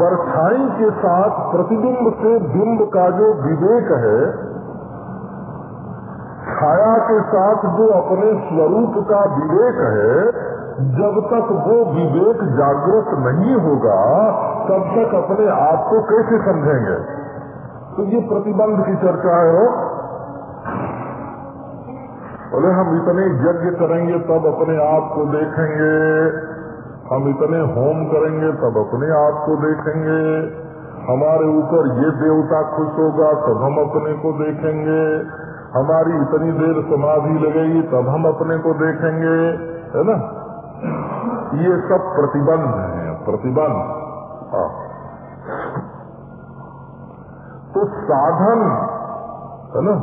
परछाई के साथ प्रतिबिंब से बिंब का जो विवेक है, छाया के साथ जो अपने स्वरूप का विवेक है जब तक वो विवेक जागृत नहीं होगा, तब तक अपने आप को कैसे समझेंगे? तो ये प्रतिबंध की चर्चा है हो बोले हम इतने यज्ञ करेंगे, तब अपने आप को देखेंगे। हम इतने होम करेंगे, तब अपने आप को देखेंगे। हमारे ऊपर ये देवता खुश होगा, तब हम अपने को देखेंगे। हमारी इतनी देर समाधि लगेगी, तब हम अपने को देखेंगे, है ना? ये सब प्रतिबंध हैं, प्रतिबंध हाँ। तो साधन, है ना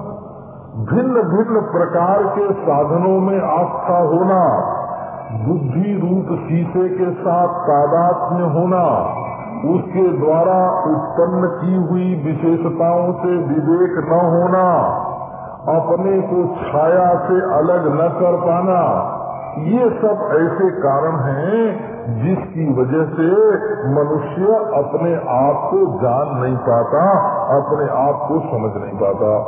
भिन्न भिन्न प्रकार के साधनों में आस्था होना, बुद्धि रूप शीशे के साथ तादात में होना, उसके द्वारा उत्पन्न की हुई विशेषताओं से विवेक न होना, अपने को छाया से अलग न कर पाना ये सब ऐसे कारण हैं जिसकी वजह से मनुष्य अपने आप को जान नहीं पाता, अपने आप को समझ नहीं पाता।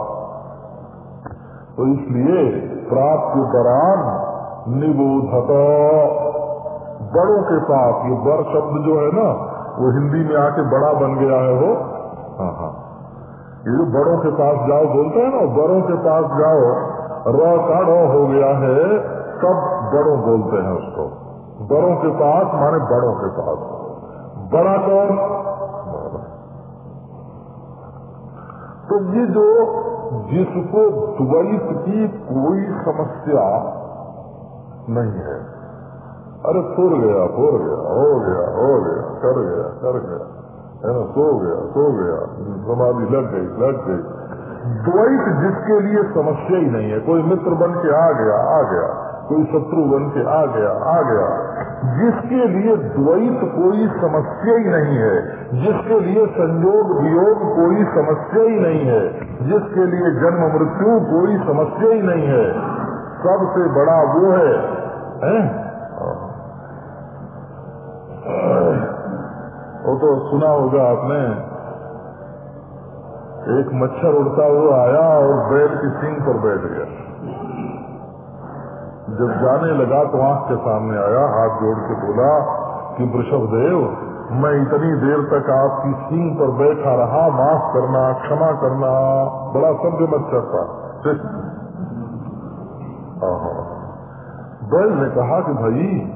तो इसलिए प्राप्त दौरान निबोधत। बड़ों के पास ये बर शब्द जो है ना, वो हिंदी में आके बड़ा बन गया है वो। हाँ हाँ। ये जो बड़ों के पास जाओ बोलते हैं ना, बड़ों के पास जाओ, र का हो गया है। सब बड़ों बोलते हैं उसको। बड़ों के पास माने बड़ों के पास बड़ा कौन? तो ये जो जिसको द्वैत की कोई समस्या नहीं है। अरे फुर गया फुर गया, हो गया हो गया, कर गया कर गया। है ना? सो गया सो गया। समाधि लग गई लग गई। द्वैत जिसके लिए समस्या ही नहीं है। कोई मित्र बन के आ गया आ गया। कोई शत्रु बन के आ गया आ गया जिसके लिए द्वैत कोई समस्या ही नहीं है जिसके लिए संयोग वियोग कोई समस्या ही नहीं है जिसके लिए जन्म मृत्यु कोई समस्या ही नहीं है सबसे बड़ा वो है, है? वो तो सुना होगा आपने एक मच्छर उड़ता हुआ आया और बैल की सिंह पर बैठ गया जब जाने लगा तो आँख के सामने आया, हाथ जोड़ के बोला कि वृषभ देव मैं इतनी देर तक आपकी सींग पर बैठा रहा, माफ़ करना, क्षमा करना, बड़ा सभ्य मच्छर था। बैल ने कहा कि भाई,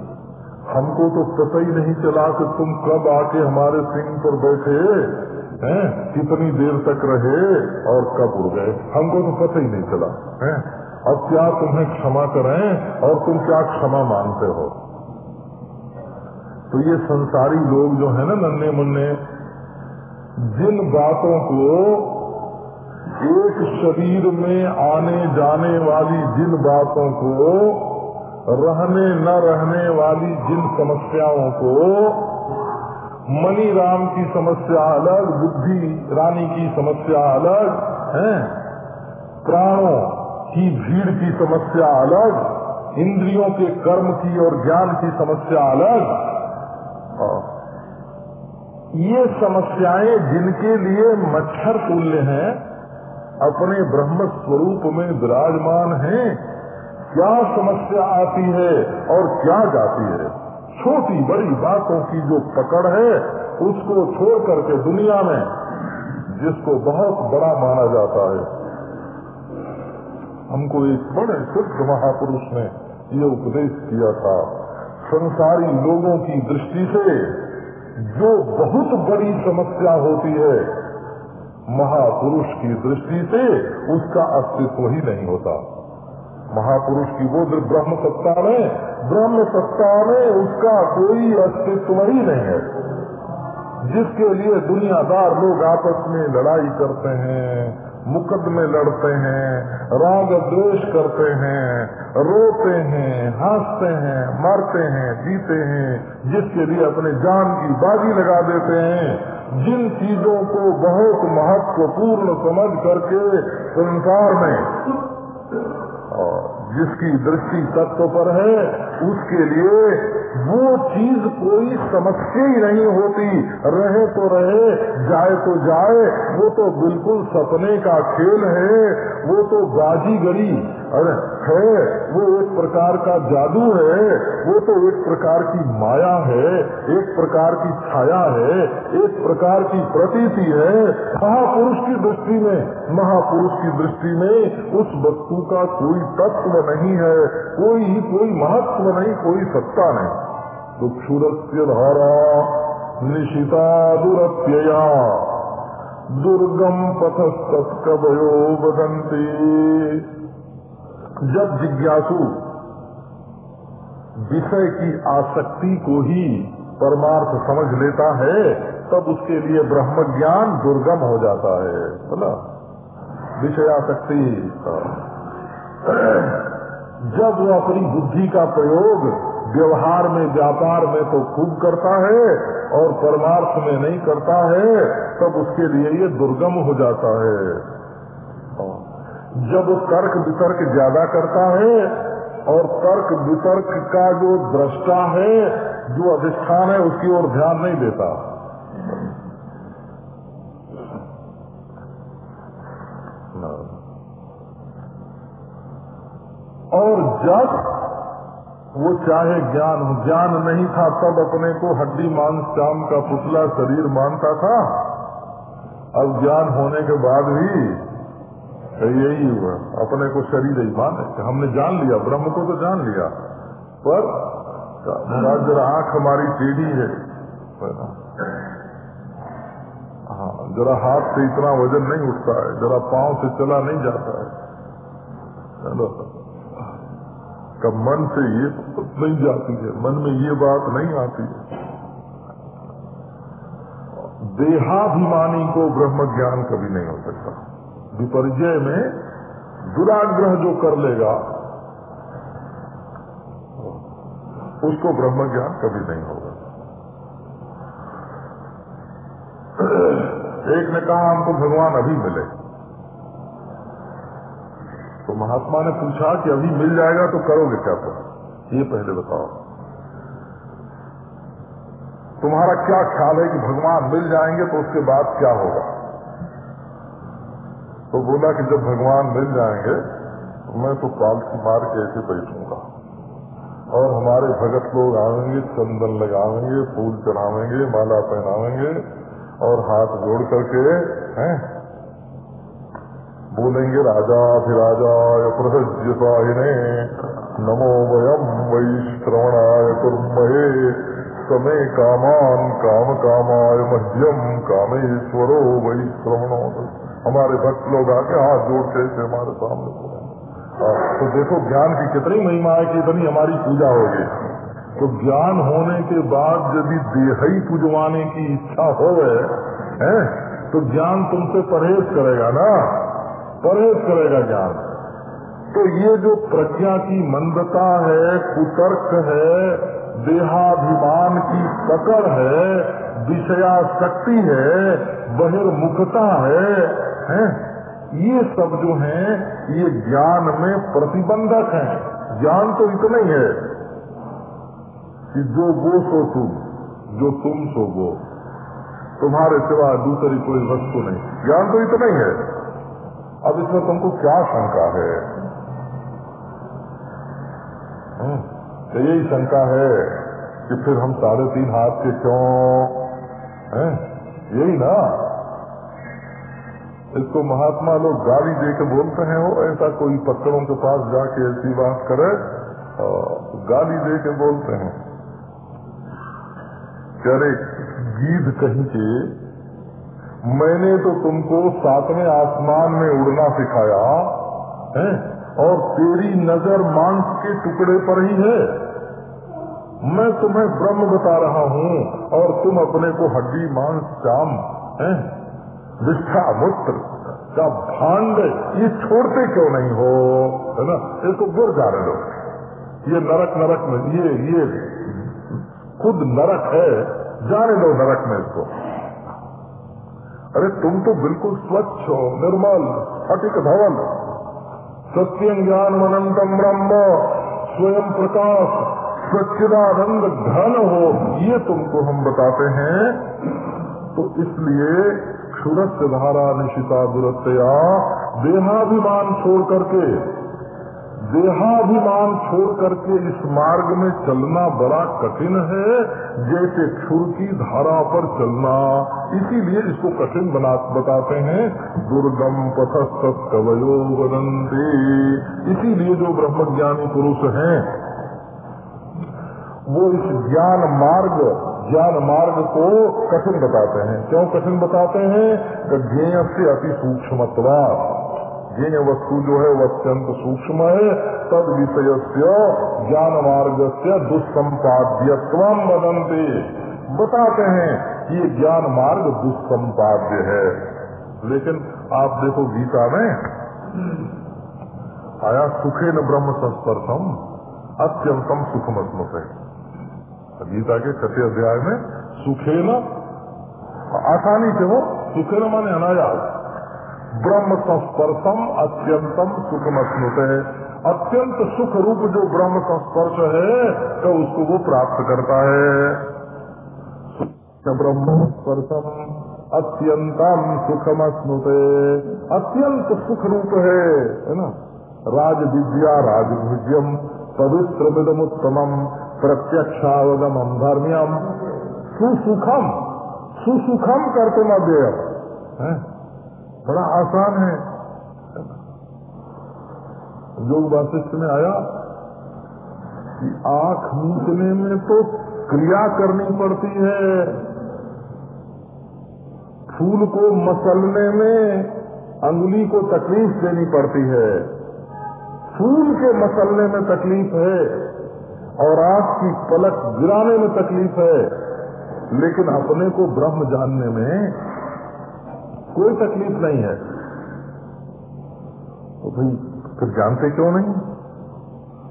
हमको तो पता ही नहीं चला कि तुम कब आके हमारे सिंह पर बैठे, हैं, कितनी देर तक रहे और कब उड़ गए। हमको तो पता ही नहीं चला, है। अब क्या तुम्हें क्षमा करें और तुम क्या क्षमा मांगते हो? तो ये संसारी लोग जो है ना नन्हे मुन्ने, जिन बातों को एक शरीर में आने जाने वाली जिन बातों को, रहने न रहने वाली जिन समस्याओं को मनी राम की समस्या अलग, बुद्धि रानी की समस्या अलग, है? प्राणों की भीड़ की समस्या अलग, इंद्रियों के कर्म की और ज्ञान की समस्या अलग। ये समस्याएँ जिनके लिए मच्छर तुल्य हैं, अपने ब्रह्म स्वरूप में विराजमान हैं। क्या समस्या आती है और क्या जाती है? छोटी बड़ी बातों की जो पकड़ है, उसको छोड़ करके दुनिया में, जिसको बहुत बड़ा माना जाता है। हमको एक बड़े शुद्ध महापुरुष ने ये उपदेश किया था। संसारी लोगों की दृष्टि से जो बहुत बड़ी समस्या होती है, महापुरुष की दृष्टि से उसका अस्तित्व ही नहीं होता। महापुरुष की वो ब्रह्म सत्ता में, ब्रह्म सत्ता में उसका कोई अस्तित्व ही नहीं है। जिसके लिए दुनियादार लोग आपस में लड़ाई करते हैं मुकदमे लड़ते हैं, राग द्वेष करते हैं, रोते हैं, हँसते हैं, मरते हैं, जीते हैं, जिसके लिए अपने जान की बाजी लगा देते हैं। जिन चीज़ों को बहुत महत्वपूर्ण समझ करके संसार में जिसकी दृष्टि तत्व पर है, उसके लिए वो चीज़ कोई समस्या ही नहीं होती। रहे तो रहे, जाए तो जाए, वो तो बिल्कुल सपने का खेल है, वो तो बाजीगरी अरे है वो एक प्रकार का जादू है, वो तो एक प्रकार की माया है, एक प्रकार की छाया है, एक प्रकार की प्रतीति है। महापुरुष की दृष्टि में, महापुरुष की दृष्टि में उस वस्तु का कोई तत्व नहीं है, कोई कोई महत्व नहीं, कोई सत्ता नहीं। तो क्षुरस्य धारा निशिता दुरत्यया। दुर्गम पथस्तवयो बदंती जब जिज्ञासु विषय की आसक्ति को ही परमार्थ समझ लेता है, तब उसके लिए ब्रह्म ज्ञान दुर्गम हो जाता है। बोला विषयाशक्ति जब वो अपनी बुद्धि का प्रयोग व्यवहार में, व्यापार में तो खूब करता है और परमार्थ में नहीं करता है, तब उसके लिए ये दुर्गम हो जाता है। जब तर्क वितर्क ज़्यादा करता है और तर्क वितर्क का जो दृष्टा है, जो अधिष्ठान है, उसकी ओर ध्यान नहीं देता। और जब वो चाहे ज्ञान हो ज्ञान नहीं था, तब अपने को हड्डी मांस चाम का पुतला, शरीर मानता था। अब ज्ञान होने के बाद भी यही हुआ। अपने को शरीर ही माने हमने जान लिया, ब्रह्म को तो जान लिया। पर जरा आँख हमारी टेढ़ी है। हाँ जरा हाथ से इतना वज़न नहीं उठता है, जरा पाँव से चला नहीं जाता है। कब मन से ये नहीं जाती है, मन में ये बात नहीं आती है। देहाभिमानी को ब्रह्म ज्ञान कभी नहीं हो सकता। विपर्जय में दुराग्रह जो कर लेगा, उसको ब्रह्म ज्ञान कभी नहीं होगा। एक ने कहा, हमको भगवान अभी मिले। तो महात्मा ने पूछा कि अभी मिल जाएगा तो करोगे क्या तुम ये पहले बताओ। तुम्हारा क्या ख्याल है कि भगवान मिल जाएँगे तो उसके बाद क्या होगा? तो बोला कि जब भगवान मिल जाएँगे तो मैं तो पालकी मार के ऐसे बैठूँगा? और हमारे भगत लोग आवेंगे चंदन लगावेंगे फूल चढ़ावेंगे माला पहनावेंगे और हाथ जोड़ करके, हैं? बोलेंगे, राजा अधिराजा प्रहज्यपाहिने नमो वयम वही श्रवणाय कुर्महे समय कामान काम कामाय मध्यम कामेश्वरो वही श्रवणो हमारे भक्त लोग आके हाथ जोड़ते थे हमारे सामने तो देखो ज्ञान की कितनी महिमा है कि इतनी हमारी पूजा होगी तो ज्ञान होने के बाद यदि देह ही पुजवाने की इच्छा हो है तो ज्ञान तुमसे परहेज करेगा ना? परहेज करेगा ज्ञान। तो ये जो प्रज्ञा की मंदता है कुतर्क है देहाभिमान की पकड़ है विषयाशक्ति है बहिर्मुखता है, है ये सब जो है ये ज्ञान में प्रतिबंधक है। ज्ञान तो इतना ही है कि जो गो सो तुम जो तुम सो गो तुम्हारे सिवा दूसरी कोई वस्तु नहीं। ज्ञान तो इतना ही है। अब इसमें तुमको क्या शंका है? हम्म, तो यही शंका है कि फिर हम साढ़े तीन हाथ के क्यों? हैं? यही ना? इसको महात्मा लोग गाली दे के बोलते हैं वो ऐसा कोई पत्थरों के पास जाके ऐसी बात करे गाली दे के बोलते हैं। अरे गीध कहीं के, मैंने तो तुमको सातवें आसमान में उड़ना सिखाया, है, और तेरी नज़र मांस के टुकड़े पर ही है। मैं तुम्हें ब्रह्म बता रहा हूँ, और तुम अपने को हड्डी, मांस, चाम, है विष्ठा मूत्र का भांड ये छोड़ते क्यों नहीं हो? है ना? इसको गुर रहे दो ये नरक नरक में, ये ये खुद नरक है, जाने दो नरक में इसको। अरे तुम तो बिल्कुल स्वच्छ हो, निर्मल, स्फटिक धवल सत्यम ज्ञान अनंतम ब्रह्म, स्वयं प्रकाश, सच्चिदानंद घन हो। ये तुमको हम बताते हैं। तो इसलिए क्षुरस्य धारा निशिता दुरतया देहाभिमान छोड़ करके, देहाभिमान छोड़ करके इस मार्ग में चलना बड़ा कठिन है, जैसे क्षुर की धारा पर चलना। इसीलिए इसको कठिन बना, बताते हैं, दुर्गम पथ कवयो वदंते इसीलिए जो ब्रह्मज्ञानी पुरुष हैं, वो इस ज्ञान मार्ग ज्ञान मार्ग को कठिन बताते हैं। क्यों कठिन बताते हैं? ज्ञेय से अति सूक्ष्म ज्ञेय वस्तु जो है वह अत्यंत सूक्ष्म है। तद विषय से ज्ञान मार्ग से दुष्संपाद्यत्व बदंते बताते हैं कि ये ज्ञान मार्ग दुष्संपाद्य है। लेकिन आप देखो गीता में, आया सुखे न ब्रह्म संस्पर्शम अत्यंतम सुखम स्मृत है गीता के छठे अध्याय में सुखे न आसानी से हो सुखे न माने अनायास। ब्रह्म संस्पर्शम अत्यंतम सुख है अत्यंत सुख रूप जो ब्रह्म संस्पर्श है तो उसको वो प्राप्त करता है। ब्रह्म स्पर्शम अत्यंतम सुखम स्नुते अत्यंत सुख रूप है है ना? राज विद्या राजभुज्यम पवित्र विदमुत्तम प्रत्यक्षावगम धर्म्यम सुसुखम सुसुखम करते दे बड़ा आसान है। योग वाशिष्ठ में आया कि आँख मीचने में तो क्रिया करनी पड़ती है। फूल को मसलने में अंगुली को तकलीफ़ देनी पड़ती है। फूल के मसलने में तकलीफ़ है। और आपकी पलक गिराने में तकलीफ़ है, लेकिन अपने को ब्रह्म जानने में कोई तकलीफ़ नहीं है। तो भाई, फिर जानते क्यों नहीं?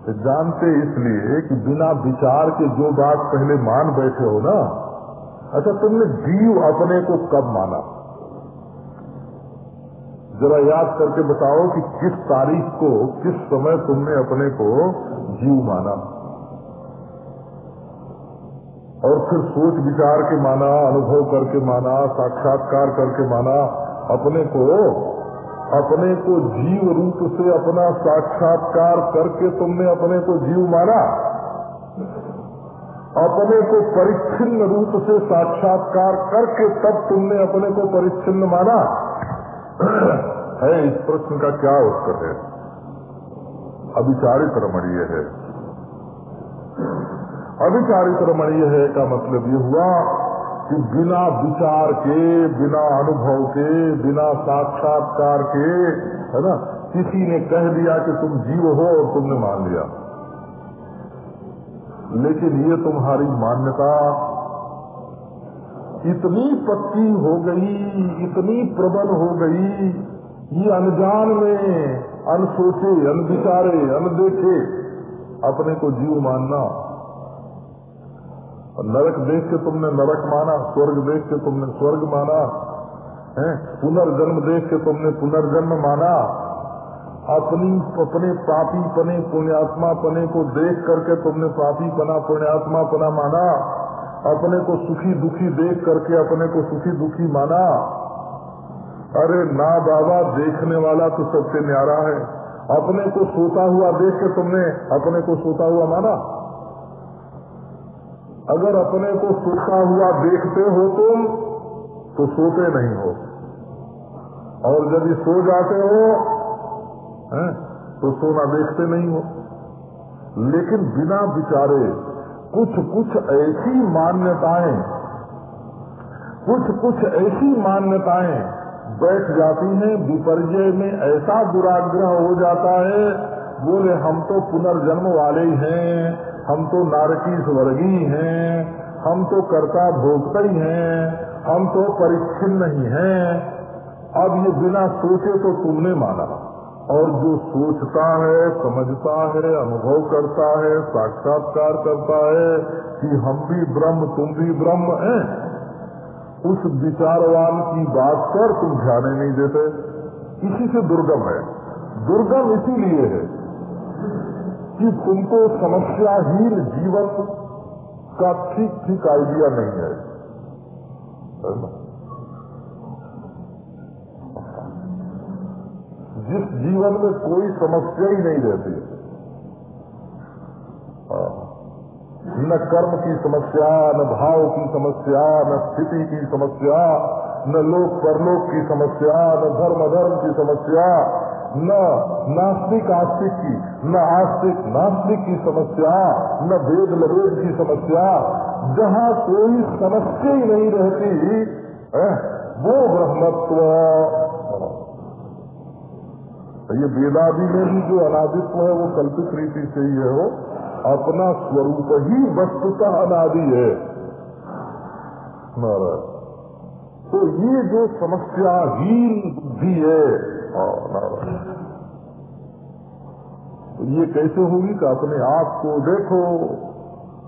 जानते इसलिए कि बिना विचार के जो बात पहले मान बैठे हो ना अच्छा तुमने जीव अपने को कब माना? जरा याद करके बताओ कि किस तारीख को, किस समय तुमने अपने को जीव माना। और फिर सोच विचार के माना, अनुभव करके माना, साक्षात्कार करके माना, अपने को अपने को जीव रूप से अपना साक्षात्कार करके तुमने अपने को जीव माना। अपने को परिच्छिन्न रूप से साक्षात्कार करके तब तुमने अपने को परिच्छिन्न माना। है, इस प्रश्न का क्या उत्तर है? अविचारित रमणीय है। अविचारित रमणीय है का मतलब ये हुआ कि बिना विचार के, बिना अनुभव के, बिना साक्षात्कार के, है ना, किसी ने कह दिया कि तुम जीव हो और तुमने मान लिया। लेकिन ये तुम्हारी मान्यता इतनी पक्की हो गई, इतनी प्रबल हो गई, ये अनजान में अनसोचे, अनविचारे, अनदेखे, अपने को जीव मानना नरक देख के तुमने नरक माना, स्वर्ग देख के तुमने स्वर्ग माना, है? पुनर्जन्म देख के तुमने पुनर्जन्म माना। अपनी अपने पापी पने, पुण्यात्मा पने को देख करके तुमने पापी पना, पुण्यात्मा पना माना। अपने को सुखी दुखी देख करके अपने को सुखी दुखी माना। अरे ना बाबा, देखने वाला तो सबसे न्यारा है। अपने को सोता हुआ देख के तुमने अपने को सोता हुआ माना। अगर अपने को सोता हुआ देखते हो तुम तो सोते नहीं हो। और यदि सो जाते हो है, तो सोना देखते नहीं हो। लेकिन बिना विचारे कुछ कुछ ऐसी मान्यताएँ कुछ कुछ ऐसी मान्यताएँ बैठ जाती हैं विपर्य में ऐसा दुराग्रह हो जाता है बोले हम तो पुनर्जन्म वाले ही हैं। हम तो नारकी स्वर्गी हैं, हम तो कर्ता भोगता ही हैं हम तो परिच्छिन्न नहीं हैं। अब ये बिना सोचे तो तुमने माना। और जो सोचता है, समझता है, अनुभव करता है, साक्षात्कार करता है कि हम भी ब्रह्म, तुम भी ब्रह्म हैं। उस विचारवान की बात पर तुम ध्यान नहीं देते। इसी से दुर्गम है। दुर्गम इसीलिए है कि तुमको समस्याहीन जीवन का ठीक ठीक आइडिया नहीं है। जिस जीवन में कोई समस्या ही नहीं रहती न कर्म की समस्या, न भाव की समस्या, न स्थिति की समस्या, न लोक परलोक की समस्या, न धर्म धर्म की समस्या न नास्तिक आस्तिक की न आस्तिक नास्तिक की समस्या न वेद लवेद की समस्या जहाँ कोई समस्या ही नहीं रहती है, वो ब्रह्मत्व। ये वेदादि में भी जो अनादित्व है वो कल्पित रीति से ही है वो। अपना स्वरूप ही वस्तुतः अनादि है। नारायण। तो ये जो समस्याहीन बुद्धि है तो ये कैसे होगी कि अपने आप को देखो,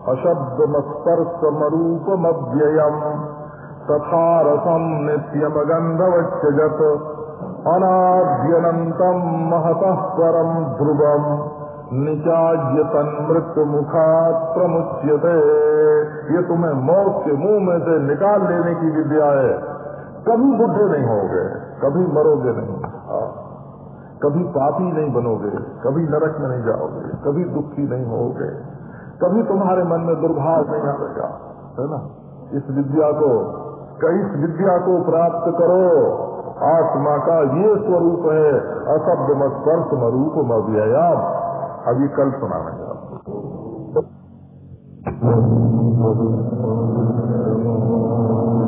अशब्द मस्पर्श मरूपम अव्ययम तथा रसम नित्यम गंधवच्यजत अनाद्यनन्तम महतः परम ध्रुवम निचाज्यतन मृत्यु मुखात प्रमुच्यते ये तुम्हें मौत के मुँह में से निकाल लेने की विद्या है कभी बुढ़े नहीं होगे, कभी मरोगे नहीं। कभी पापी नहीं बनोगे, कभी नरक में नहीं जाओगे, कभी दुखी नहीं होगे, कभी तुम्हारे मन में दुर्भाव नहीं आएगा, है ना? इस विद्या को इस विद्या को प्राप्त करो। आत्मा का ये स्वरूप है असभ्य मस्पर्श मरूप मव्ययाम अभी कल सुनाएँगे आपको।